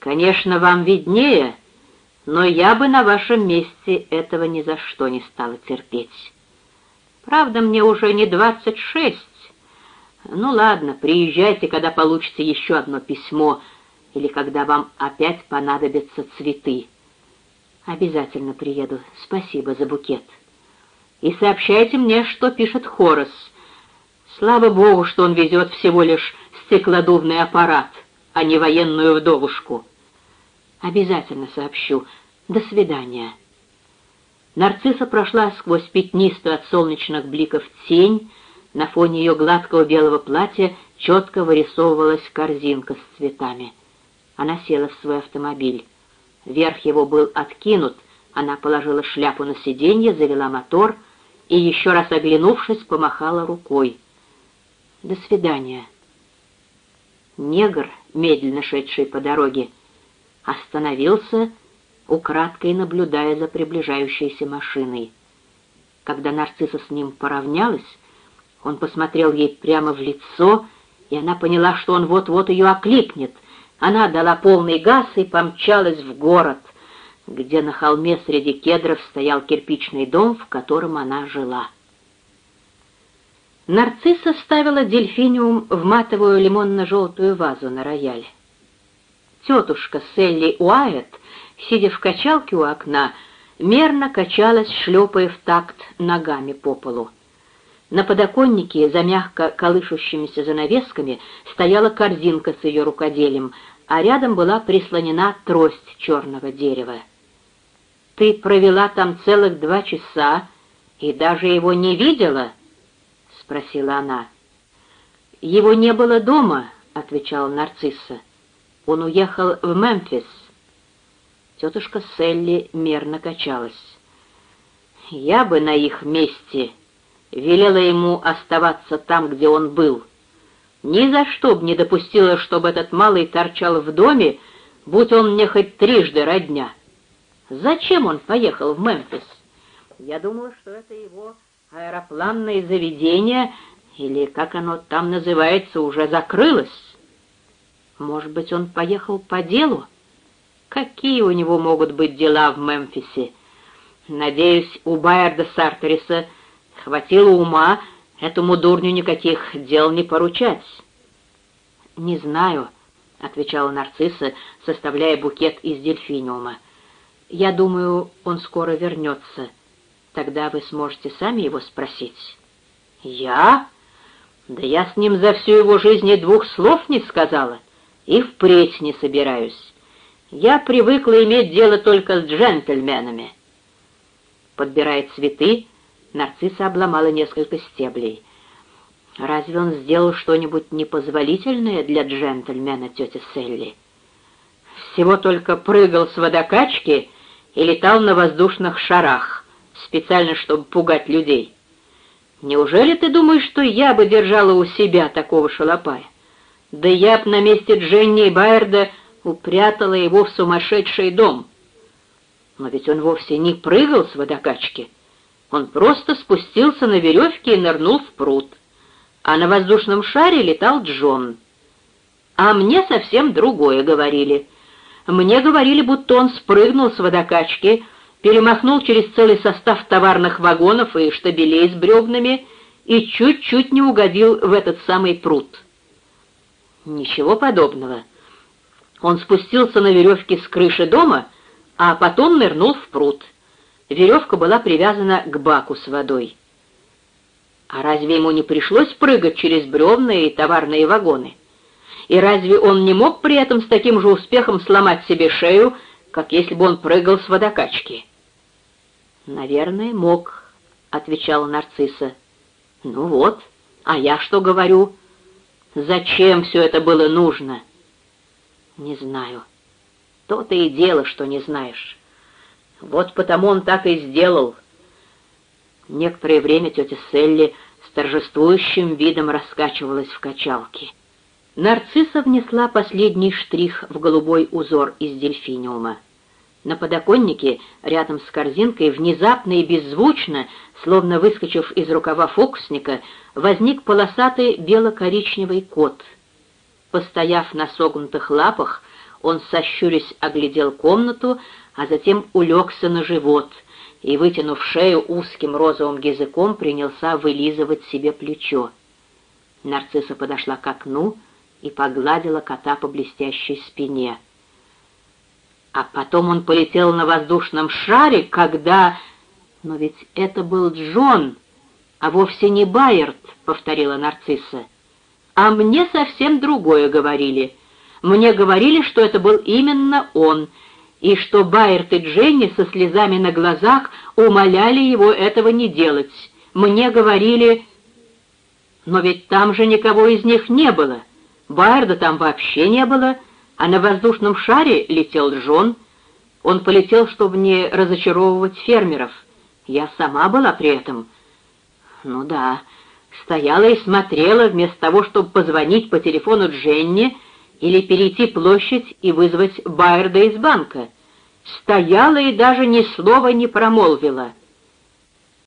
Конечно, вам виднее, но я бы на вашем месте этого ни за что не стала терпеть. Правда, мне уже не двадцать шесть. Ну ладно, приезжайте, когда получите еще одно письмо или когда вам опять понадобятся цветы. Обязательно приеду. Спасибо за букет. И сообщайте мне, что пишет Хорос. Слава богу, что он везет всего лишь стеклодувный аппарат, а не военную вдовушку. Обязательно сообщу. До свидания. Нарцисса прошла сквозь пятнистую от солнечных бликов тень, на фоне ее гладкого белого платья четко вырисовывалась корзинка с цветами. Она села в свой автомобиль. Верх его был откинут, она положила шляпу на сиденье, завела мотор и, еще раз оглянувшись, помахала рукой. «До свидания». Негр, медленно шедший по дороге, остановился, украдкой наблюдая за приближающейся машиной. Когда нарцисса с ним поравнялась, он посмотрел ей прямо в лицо, и она поняла, что он вот-вот ее окликнет. Она дала полный газ и помчалась в город, где на холме среди кедров стоял кирпичный дом, в котором она жила. Нарцисса ставила дельфиниум в матовую лимонно-желтую вазу на рояль. Тетушка Селли Уайт, сидя в качалке у окна, мерно качалась, шлепая в такт ногами по полу. На подоконнике, за мягко колышущимися занавесками, стояла корзинка с ее рукоделием, а рядом была прислонена трость черного дерева. «Ты провела там целых два часа и даже его не видела?» — спросила она. «Его не было дома», — отвечала нарцисса. «Он уехал в Мемфис». Тетушка Селли мерно качалась. «Я бы на их месте велела ему оставаться там, где он был. Ни за что б не допустила, чтобы этот малый торчал в доме, будь он мне хоть трижды родня. Зачем он поехал в Мемфис? Я думала, что это его аэропланное заведение, или, как оно там называется, уже закрылось. Может быть, он поехал по делу? Какие у него могут быть дела в Мемфисе? Надеюсь, у Байерда Сартериса Хватило ума этому дурню никаких дел не поручать. «Не знаю», — отвечала нарцисса, составляя букет из дельфиниума. «Я думаю, он скоро вернется. Тогда вы сможете сами его спросить». «Я? Да я с ним за всю его жизнь и двух слов не сказала, и впредь не собираюсь. Я привыкла иметь дело только с джентльменами». Подбирая цветы, Нарцисса обломала несколько стеблей. «Разве он сделал что-нибудь непозволительное для джентльмена, тетя Селли?» «Всего только прыгал с водокачки и летал на воздушных шарах, специально, чтобы пугать людей. Неужели ты думаешь, что я бы держала у себя такого шалопая? Да я б на месте Дженни и Байерда упрятала его в сумасшедший дом. Но ведь он вовсе не прыгал с водокачки». Он просто спустился на веревке и нырнул в пруд. А на воздушном шаре летал Джон. А мне совсем другое говорили. Мне говорили, будто он спрыгнул с водокачки, перемахнул через целый состав товарных вагонов и штабелей с бревнами и чуть-чуть не угодил в этот самый пруд. Ничего подобного. Он спустился на веревке с крыши дома, а потом нырнул в пруд — веревка была привязана к баку с водой. А разве ему не пришлось прыгать через бревна и товарные вагоны? И разве он не мог при этом с таким же успехом сломать себе шею, как если бы он прыгал с водокачки? «Наверное, мог», — отвечала нарцисса. «Ну вот, а я что говорю? Зачем все это было нужно?» «Не знаю. То-то и дело, что не знаешь». Вот потому он так и сделал. Некоторое время тетя Селли с торжествующим видом раскачивалась в качалке. Нарцисса внесла последний штрих в голубой узор из дельфиниума. На подоконнике, рядом с корзинкой, внезапно и беззвучно, словно выскочив из рукава фокусника, возник полосатый бело-коричневый кот. Постояв на согнутых лапах, Он, сощурясь, оглядел комнату, а затем улегся на живот и, вытянув шею узким розовым языком, принялся вылизывать себе плечо. Нарцисса подошла к окну и погладила кота по блестящей спине. А потом он полетел на воздушном шаре, когда... Но ведь это был Джон, а вовсе не Байерт, — повторила нарцисса. А мне совсем другое говорили. Мне говорили, что это был именно он, и что Байерт и Дженни со слезами на глазах умоляли его этого не делать. Мне говорили... Но ведь там же никого из них не было. Байерда там вообще не было, а на воздушном шаре летел Джон. Он полетел, чтобы не разочаровывать фермеров. Я сама была при этом. Ну да, стояла и смотрела, вместо того, чтобы позвонить по телефону Дженни или перейти площадь и вызвать Байерда из банка. Стояла и даже ни слова не промолвила —